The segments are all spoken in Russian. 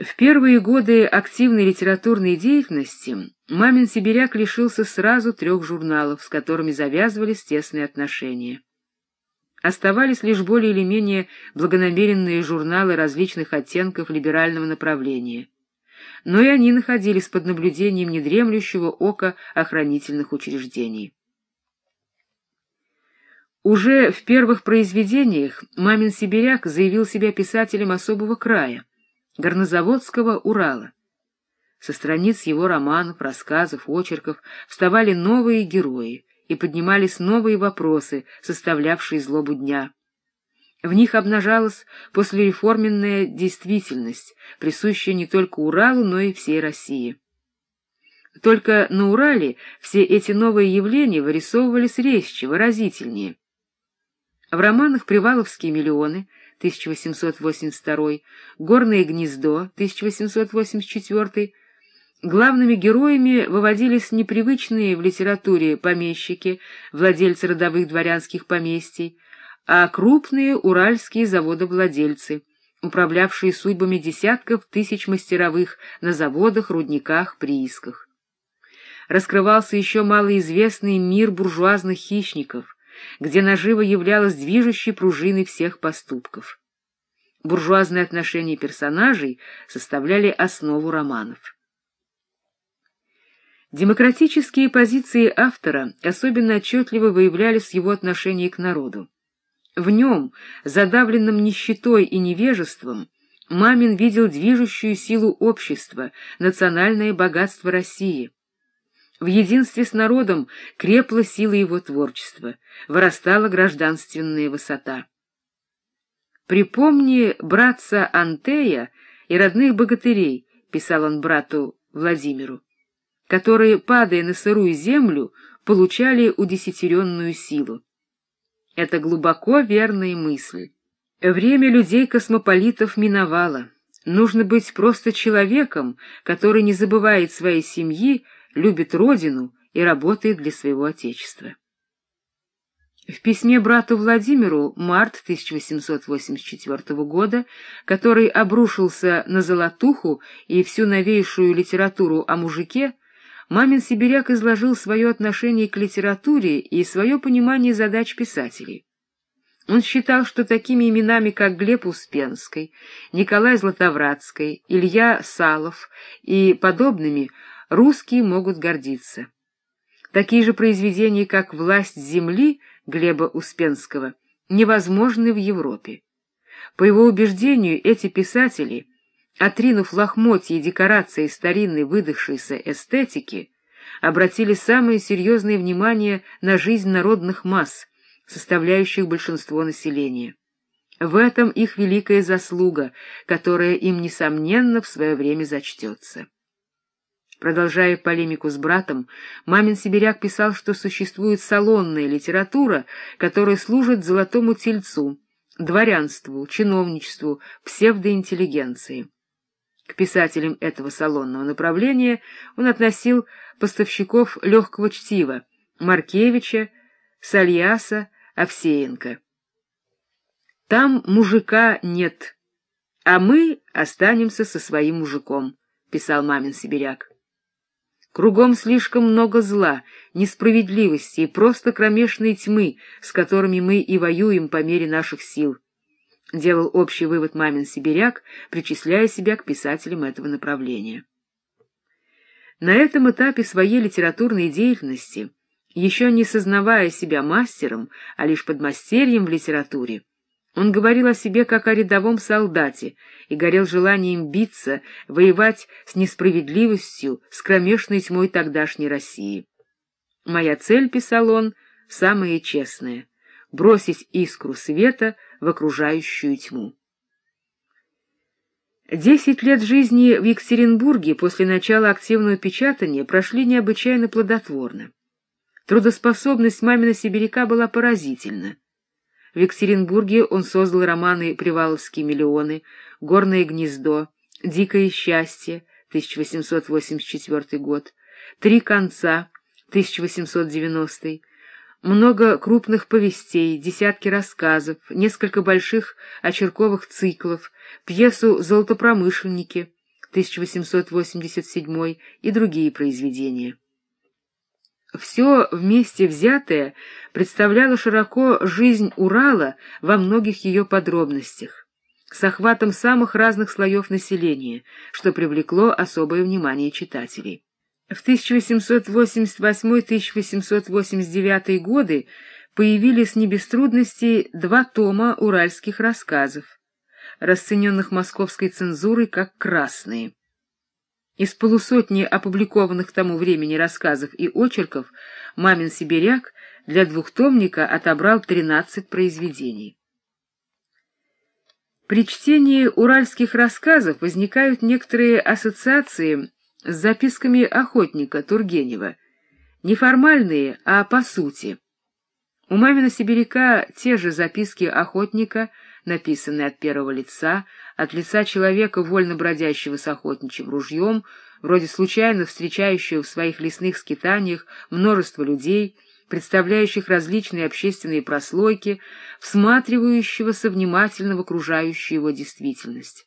В первые годы активной литературной деятельности Мамин Сибиряк лишился сразу трех журналов, с которыми завязывались тесные отношения. Оставались лишь более или менее благонамеренные журналы различных оттенков либерального направления. Но и они находились под наблюдением недремлющего ока охранительных учреждений. Уже в первых произведениях Мамин Сибиряк заявил себя писателем особого края горнозаводского Урала. Со страниц его романов, рассказов, очерков вставали новые герои и поднимались новые вопросы, составлявшие злобу дня. В них обнажалась послереформенная действительность, присущая не только Уралу, но и всей России. Только на Урале все эти новые явления вырисовывались резче, выразительнее. В романах «Приваловские миллионы» 1882, «Горное гнездо» 1884, главными героями выводились непривычные в литературе помещики, владельцы родовых дворянских поместий, а крупные уральские заводовладельцы, управлявшие судьбами десятков тысяч мастеровых на заводах, рудниках, приисках. Раскрывался еще малоизвестный мир буржуазных хищников — где наживо являлась движущей пружиной всех поступков. Буржуазные отношения персонажей составляли основу романов. Демократические позиции автора особенно отчетливо выявлялись в его отношении к народу. В нем, задавленном нищетой и невежеством, Мамин видел движущую силу общества, национальное богатство России — в единстве с народом крепла сила его творчества, вырастала гражданственная высота. «Припомни братца Антея и родных богатырей», — писал он брату Владимиру, которые, падая на сырую землю, получали удесятеренную силу. Это глубоко верная мысль. Время людей-космополитов миновало. Нужно быть просто человеком, который не забывает своей семьи, любит родину и работает для своего отечества. В письме брату Владимиру март 1884 года, который обрушился на золотуху и всю новейшую литературу о мужике, Мамин Сибиряк изложил свое отношение к литературе и свое понимание задач писателей. Он считал, что такими именами, как Глеб Успенский, Николай Златовратский, Илья Салов и подобными – русские могут гордиться. Такие же произведения, как «Власть земли» Глеба Успенского, невозможны в Европе. По его убеждению, эти писатели, отринув лохмотья и декорации старинной выдохшейся эстетики, обратили самое серьезное внимание на жизнь народных масс, составляющих большинство населения. В этом их великая заслуга, которая им, несомненно, в свое время зачтется. Продолжая полемику с братом, мамин сибиряк писал, что существует салонная литература, которая служит золотому тельцу, дворянству, чиновничеству, псевдоинтеллигенции. К писателям этого салонного направления он относил поставщиков легкого чтива Маркевича, Сальяса, Овсеенко. «Там мужика нет, а мы останемся со своим мужиком», — писал мамин сибиряк. Кругом слишком много зла, несправедливости и просто кромешной тьмы, с которыми мы и воюем по мере наших сил. Делал общий вывод мамин сибиряк, причисляя себя к писателям этого направления. На этом этапе своей литературной деятельности, еще не сознавая себя мастером, а лишь подмастерьем в литературе, он говорил о себе как о рядовом солдате и горел желанием биться, воевать с несправедливостью, с кромешной тьмой тогдашней России. «Моя цель», — писал он, — «самая честная — бросить искру света в окружающую тьму». Десять лет жизни в Екатеринбурге после начала активного печатания прошли необычайно плодотворно. Трудоспособность мамина сибиряка была поразительна. В Екатеринбурге он создал романы «Приваловские миллионы», «Горное гнездо», «Дикое счастье» 1884 год, «Три конца» 1890 много крупных повестей, десятки рассказов, несколько больших очерковых циклов, пьесу «Золотопромышленники», 1887 и другие произведения. Все вместе взятое представляло широко жизнь Урала во многих ее подробностях, с охватом самых разных слоев населения, что привлекло особое внимание читателей. В 1888-1889 годы появились не без трудностей два тома уральских рассказов, расцененных московской цензурой как «красные». Из полусотни опубликованных к тому времени рассказов и очерков «Мамин сибиряк» для двухтомника отобрал 13 произведений. При чтении уральских рассказов возникают некоторые ассоциации с записками охотника Тургенева, неформальные, а по сути. У Мамина сибиряка те же записки охотника – написанный от первого лица, от лица человека, вольно бродящего с охотничьим ружьем, вроде случайно встречающего в своих лесных скитаниях множество людей, представляющих различные общественные прослойки, всматривающегося внимательно в окружающую его действительность.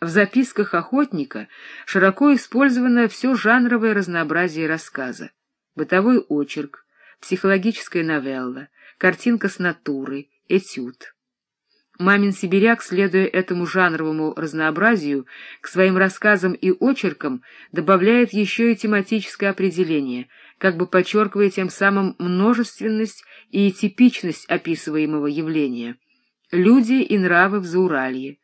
В записках охотника широко использовано все жанровое разнообразие рассказа. Бытовой очерк, психологическая новелла, картинка с натуры, этюд. Мамин сибиряк, следуя этому жанровому разнообразию, к своим рассказам и очеркам добавляет еще и тематическое определение, как бы подчеркивая тем самым множественность и типичность описываемого явления. Люди и нравы в Зауралье,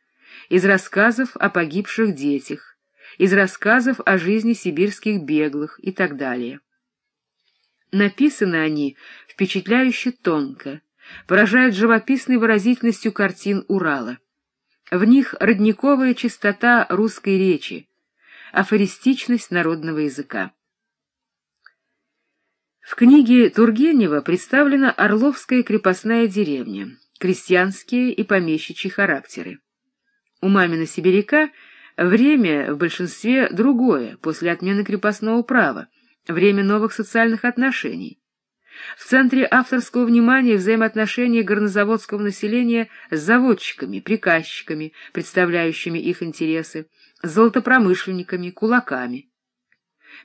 из рассказов о погибших детях, из рассказов о жизни сибирских беглых и так далее. Написаны они впечатляюще тонко, поражают живописной выразительностью картин Урала. В них родниковая чистота русской речи, афористичность народного языка. В книге Тургенева представлена Орловская крепостная деревня, крестьянские и помещичьи характеры. У мамина сибиряка время в большинстве другое, после отмены крепостного права, время новых социальных отношений. В центре авторского внимания взаимоотношения горнозаводского населения с заводчиками, приказчиками, представляющими их интересы, золотопромышленниками, кулаками.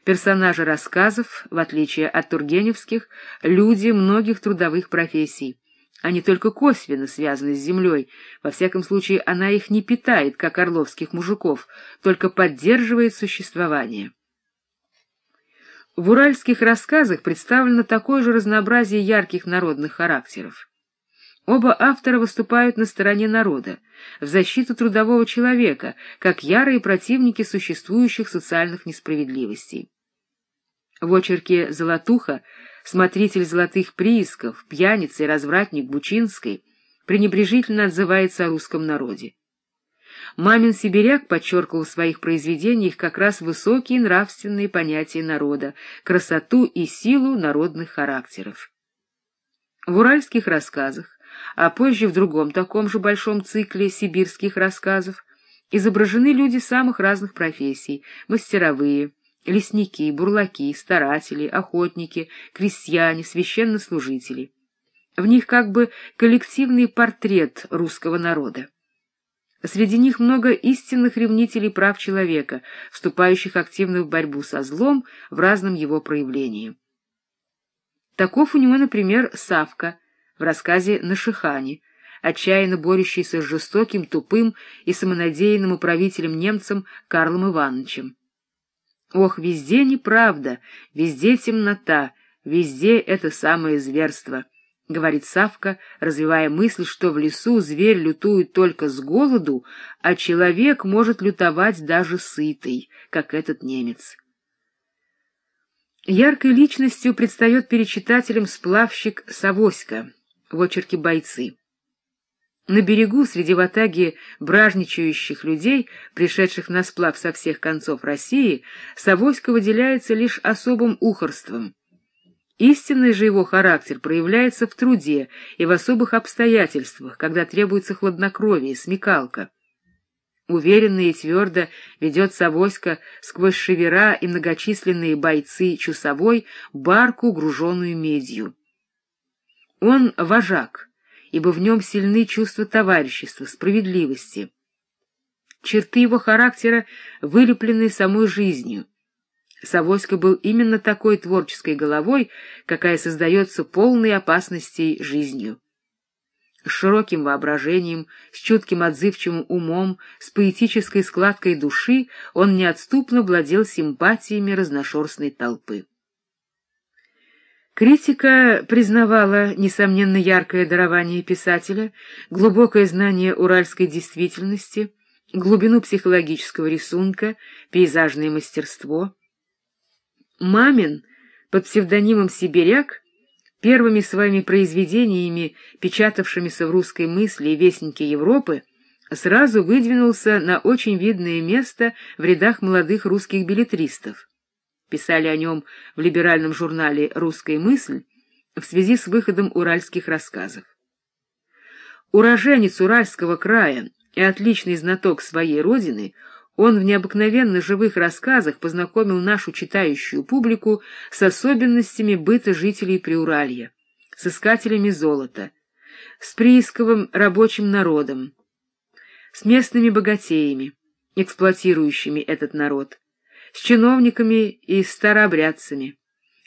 Персонажи рассказов, в отличие от тургеневских, люди многих трудовых профессий. Они только косвенно связаны с землей, во всяком случае она их не питает, как орловских мужиков, только поддерживает существование. В уральских рассказах представлено такое же разнообразие ярких народных характеров. Оба автора выступают на стороне народа, в защиту трудового человека, как ярые противники существующих социальных несправедливостей. В очерке «Золотуха» смотритель золотых приисков, пьяница и развратник Бучинской пренебрежительно отзывается о русском народе. Мамин сибиряк подчеркивал в своих произведениях как раз высокие нравственные понятия народа, красоту и силу народных характеров. В уральских рассказах, а позже в другом таком же большом цикле сибирских рассказов, изображены люди самых разных профессий — мастеровые, лесники, бурлаки, старатели, охотники, крестьяне, священнослужители. В них как бы коллективный портрет русского народа. Среди них много истинных ревнителей прав человека, вступающих активно в борьбу со злом в разном его проявлении. Таков у него, например, Савка в рассказе «Нашихане», отчаянно борющийся с жестоким, тупым и самонадеянным управителем-немцем Карлом Ивановичем. Ох, везде неправда, везде темнота, везде это самое зверство —— говорит Савка, развивая мысль, что в лесу зверь лютует только с голоду, а человек может лютовать даже сытый, как этот немец. Яркой личностью предстает перед читателем сплавщик Савоська в очерке «Бойцы». На берегу, среди ватаги бражничающих людей, пришедших на сплав со всех концов России, Савоська выделяется лишь особым ухорством — Истинный же его характер проявляется в труде и в особых обстоятельствах, когда требуется хладнокровие, смекалка. Уверенно и твердо ведет Савоська сквозь шевера и многочисленные бойцы чусовой барку, груженную медью. Он вожак, ибо в нем сильны чувства товарищества, справедливости. черты его характера вылеплены самой жизнью. Савойский был именно такой творческой головой, какая создается полной опасностей жизнью. С широким воображением, с чутким отзывчивым умом, с поэтической складкой души он неотступно владел симпатиями разношерстной толпы. Критика признавала, несомненно, яркое дарование писателя, глубокое знание уральской действительности, глубину психологического рисунка, пейзажное мастерство. Мамин под псевдонимом «Сибиряк» первыми своими произведениями, печатавшимися в русской мысли и вестнике Европы, сразу выдвинулся на очень видное место в рядах молодых русских билетристов писали о нем в либеральном журнале «Русская мысль» в связи с выходом уральских рассказов. Уроженец Уральского края и отличный знаток своей родины, он в необыкновенно живых рассказах познакомил нашу читающую публику с особенностями быта жителей Приуралья, с искателями золота, с приисковым рабочим народом, с местными богатеями, эксплуатирующими этот народ, с чиновниками и старообрядцами,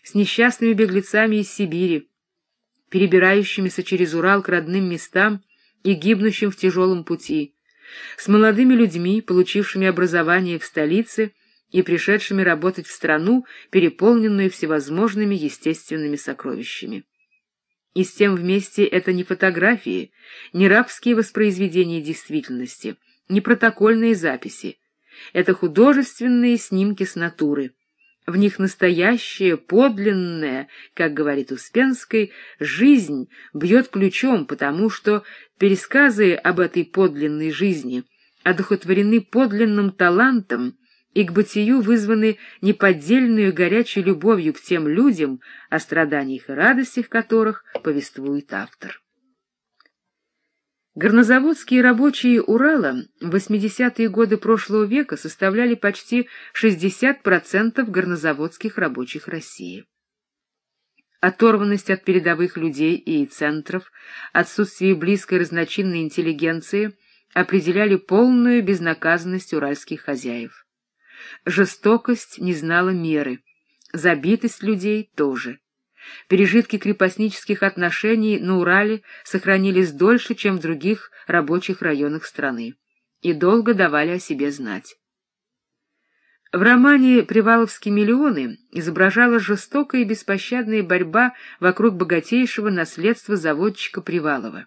с несчастными беглецами из Сибири, перебирающимися через Урал к родным местам и гибнущим в тяжелом пути, с молодыми людьми, получившими образование в столице и пришедшими работать в страну, переполненную всевозможными естественными сокровищами. И с тем вместе это не фотографии, не рабские воспроизведения действительности, не протокольные записи, это художественные снимки с натуры. В них настоящая, подлинная, как говорит Успенской, жизнь бьет ключом, потому что пересказы об этой подлинной жизни одухотворены подлинным талантом и к бытию вызваны неподдельную горячей любовью к тем людям, о страданиях и радостях которых повествует автор. Горнозаводские рабочие Урала в 80-е годы прошлого века составляли почти 60% горнозаводских рабочих России. Оторванность от передовых людей и центров, отсутствие близкой разночинной интеллигенции определяли полную безнаказанность уральских хозяев. Жестокость не знала меры, забитость людей тоже. Пережитки крепостнических отношений на Урале сохранились дольше, чем в других рабочих районах страны, и долго давали о себе знать. В романе «Приваловские миллионы» изображалась жестокая и беспощадная борьба вокруг богатейшего наследства заводчика Привалова.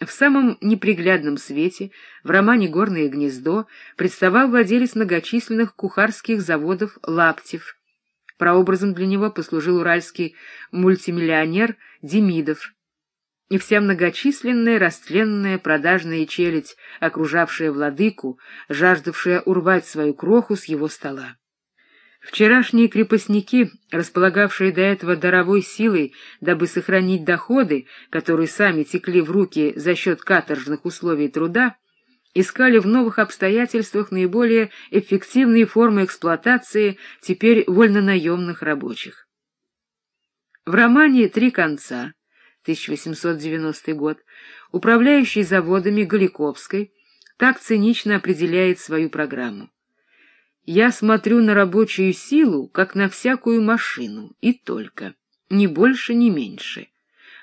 В самом неприглядном свете в романе «Горное гнездо» представал владелец многочисленных кухарских заводов Лаптев, Прообразом для него послужил уральский мультимиллионер Демидов и вся многочисленная растленная продажная челядь, окружавшая владыку, жаждавшая урвать свою кроху с его стола. Вчерашние крепостники, располагавшие до этого даровой силой, дабы сохранить доходы, которые сами текли в руки за счет каторжных условий труда, искали в новых обстоятельствах наиболее эффективные формы эксплуатации теперь вольнонаемных рабочих. В романе «Три конца» 1890 год управляющий заводами Галиковской так цинично определяет свою программу. «Я смотрю на рабочую силу, как на всякую машину, и только, ни больше, ни меньше.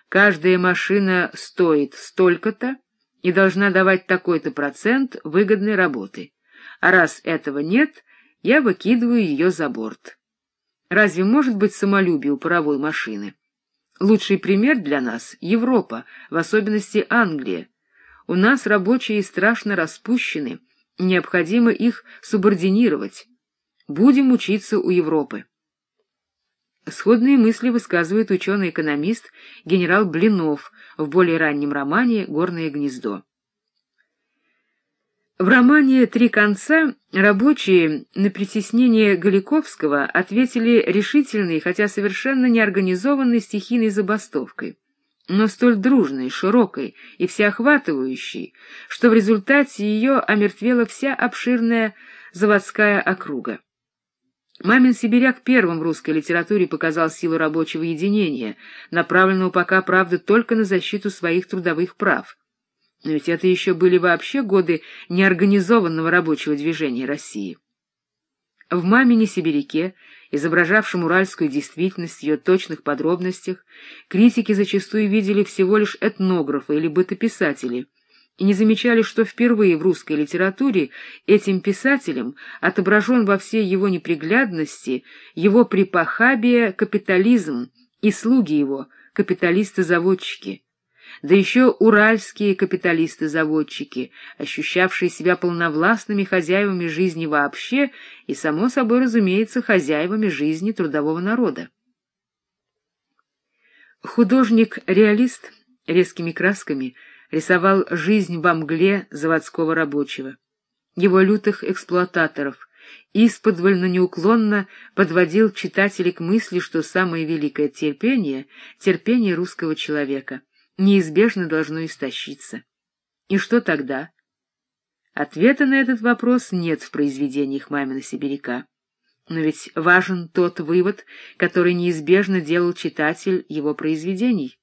Каждая машина стоит столько-то, и должна давать такой-то процент выгодной работы. А раз этого нет, я выкидываю ее за борт. Разве может быть самолюбие у паровой машины? Лучший пример для нас — Европа, в особенности Англия. У нас рабочие страшно распущены, необходимо их субординировать. Будем учиться у Европы. Сходные мысли высказывает ученый-экономист генерал Блинов в более раннем романе «Горное гнездо». В романе «Три конца» рабочие на притеснение Галиковского ответили решительной, хотя совершенно неорганизованной стихийной забастовкой, но столь дружной, широкой и всеохватывающей, что в результате ее омертвела вся обширная заводская округа. Мамин сибиряк первым в русской литературе показал силу рабочего единения, направленного пока, правда, только на защиту своих трудовых прав. Но ведь это еще были вообще годы неорганизованного рабочего движения России. В «Мамине Сибиряке», изображавшем уральскую действительность в ее точных подробностях, критики зачастую видели всего лишь этнографа или бытописателей и не замечали, что впервые в русской литературе этим писателем отображен во всей его неприглядности его припахабие капитализм и слуги его, капиталисты-заводчики, да еще уральские капиталисты-заводчики, ощущавшие себя полновластными хозяевами жизни вообще и, само собой разумеется, хозяевами жизни трудового народа. Художник-реалист резкими красками рисовал жизнь во мгле заводского рабочего, его лютых эксплуататоров, исподвольно неуклонно подводил читателей к мысли, что самое великое терпение — терпение русского человека — неизбежно должно истощиться. И что тогда? Ответа на этот вопрос нет в произведениях Мамина Сибиряка. Но ведь важен тот вывод, который неизбежно делал читатель его произведений.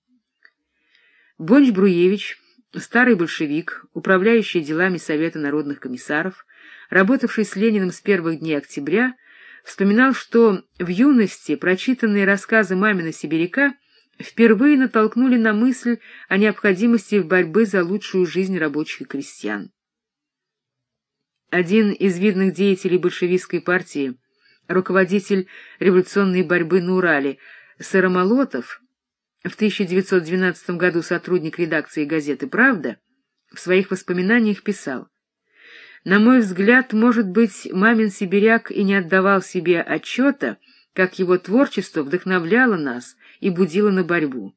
Бонч-Бруевич, старый большевик, управляющий делами Совета народных комиссаров, работавший с Лениным с первых дней октября, вспоминал, что в юности прочитанные рассказы Мамина Сибиряка впервые натолкнули на мысль о необходимости борьбы за лучшую жизнь рабочих и крестьян. Один из видных деятелей большевистской партии, руководитель революционной борьбы на Урале, Сыромолотов, в 1912 году сотрудник редакции газеты «Правда», в своих воспоминаниях писал «На мой взгляд, может быть, мамин сибиряк и не отдавал себе отчета, как его творчество вдохновляло нас и будило на борьбу.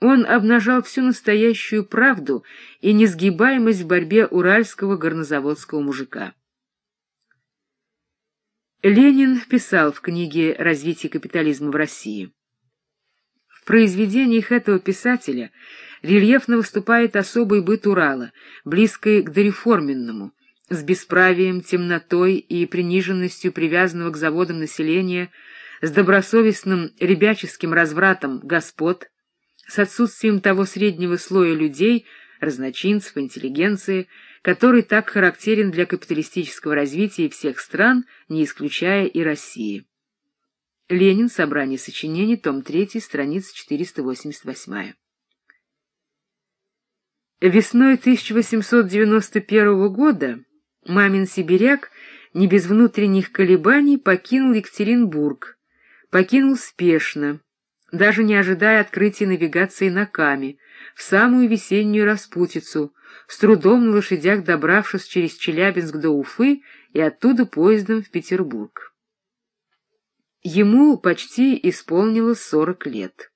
Он обнажал всю настоящую правду и несгибаемость в борьбе уральского горнозаводского мужика. Ленин писал в книге «Развитие капитализма в России». В произведениях этого писателя рельефно выступает особый быт Урала, близкий к дореформенному, с бесправием, темнотой и приниженностью привязанного к заводам населения, с добросовестным ребяческим развратом господ, с отсутствием того среднего слоя людей, разночинцев, интеллигенции, который так характерен для капиталистического развития всех стран, не исключая и России. Ленин. Собрание сочинений. Том 3. Страница 488. Весной 1891 года Мамин сибиряк не без внутренних колебаний покинул Екатеринбург, покинул спешно, даже не ожидая открытия навигации на Каме, в самую весеннюю распутицу, с трудом на лошадях добравшись через Челябинск до Уфы и оттуда поездом в Петербург. Ему почти исполнилось сорок лет.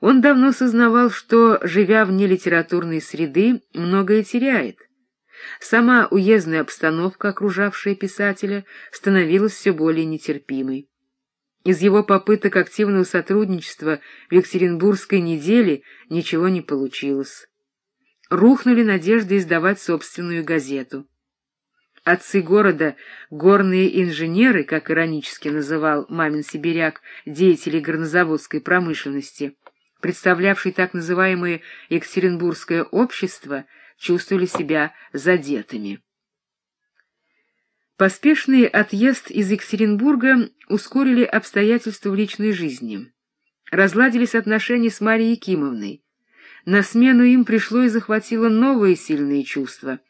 Он давно сознавал, что, живя вне литературной среды, многое теряет, Сама уездная обстановка, окружавшая писателя, становилась все более нетерпимой. Из его попыток активного сотрудничества в Екатеринбургской неделе ничего не получилось. Рухнули надежды издавать собственную газету. Отцы города, горные инженеры, как иронически называл мамин сибиряк деятелей горнозаводской промышленности, представлявший так называемое Екатеринбургское общество, чувствовали себя задетыми. Поспешный отъезд из Екатеринбурга ускорили обстоятельства в личной жизни. Разладились отношения с Марией Якимовной. На смену им пришло и захватило новые сильные чувства,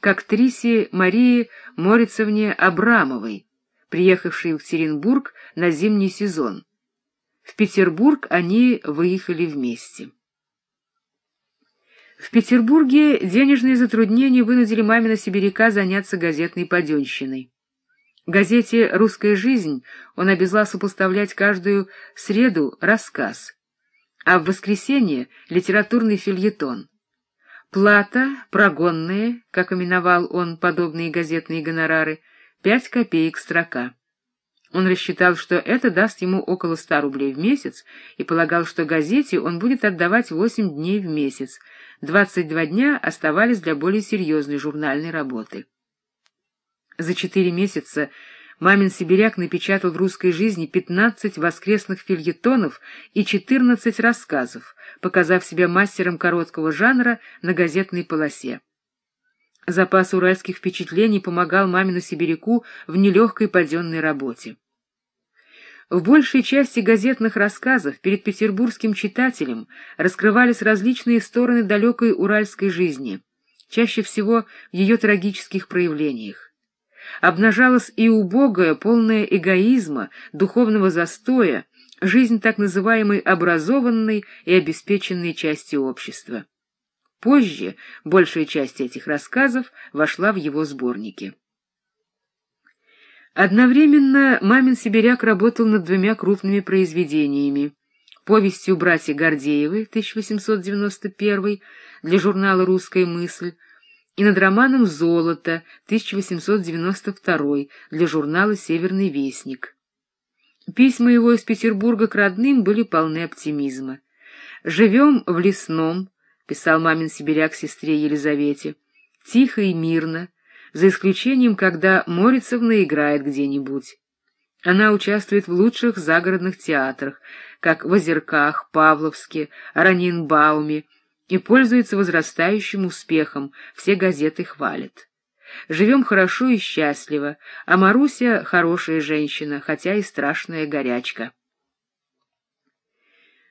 к актрисе Марии Морицевне Абрамовой, приехавшей в Екатеринбург на зимний сезон. В Петербург они выехали вместе. В Петербурге денежные затруднения вынудили мамина сибиряка заняться газетной паденщиной. Газете «Русская жизнь» он обязался поставлять каждую среду рассказ, а в воскресенье — литературный фильетон. Плата, прогонные, как именовал он подобные газетные гонорары, пять копеек строка. Он рассчитал, что это даст ему около ста рублей в месяц, и полагал, что газете он будет отдавать восемь дней в месяц, двадцать два дня оставались для более серьезной журнальной работы. За четыре месяца Мамин сибиряк напечатал в русской жизни 15 воскресных фильетонов и 14 рассказов, показав себя мастером короткого жанра на газетной полосе. Запас уральских впечатлений помогал мамину сибиряку в нелегкой паденной работе. В большей части газетных рассказов перед петербургским читателем раскрывались различные стороны далекой уральской жизни, чаще всего в ее трагических проявлениях. Обнажалась и убогая, полная эгоизма, духовного застоя, жизнь так называемой образованной и обеспеченной части общества. Позже большая часть этих рассказов вошла в его сборники. Одновременно Мамин Сибиряк работал над двумя крупными произведениями. Повестью «Братья Гордеевы» 1891 для журнала «Русская мысль» и над романом «Золото» 1892 для журнала «Северный вестник». Письма его из Петербурга к родным были полны оптимизма. «Живем в лесном», — писал мамин сибиряк сестре Елизавете, — «тихо и мирно, за исключением, когда Морицевна играет где-нибудь. Она участвует в лучших загородных театрах, как в Озерках, Павловске, Аранинбауме, и пользуется возрастающим успехом, все газеты хвалят. Живем хорошо и счастливо, а Маруся — хорошая женщина, хотя и страшная горячка.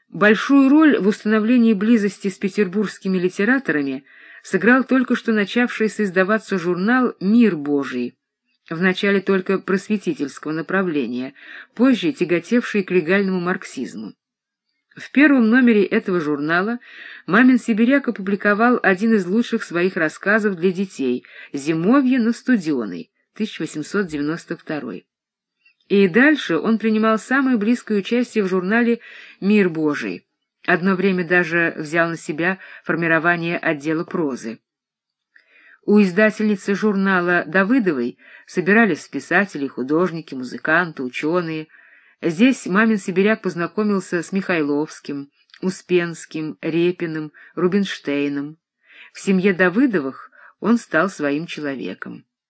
Большую роль в установлении близости с петербургскими литераторами сыграл только что начавшийся издаваться журнал «Мир Божий», вначале только просветительского направления, позже тяготевший к легальному марксизму. В первом номере этого журнала Мамин Сибиряк опубликовал один из лучших своих рассказов для детей «Зимовье на Студеной» 1892 И дальше он принимал самое близкое участие в журнале «Мир Божий», Одно время даже взял на себя формирование отдела прозы. У издательницы журнала Давыдовой собирались писатели, художники, музыканты, ученые. Здесь мамин сибиряк познакомился с Михайловским, Успенским, Репиным, Рубинштейном. В семье Давыдовых он стал своим человеком.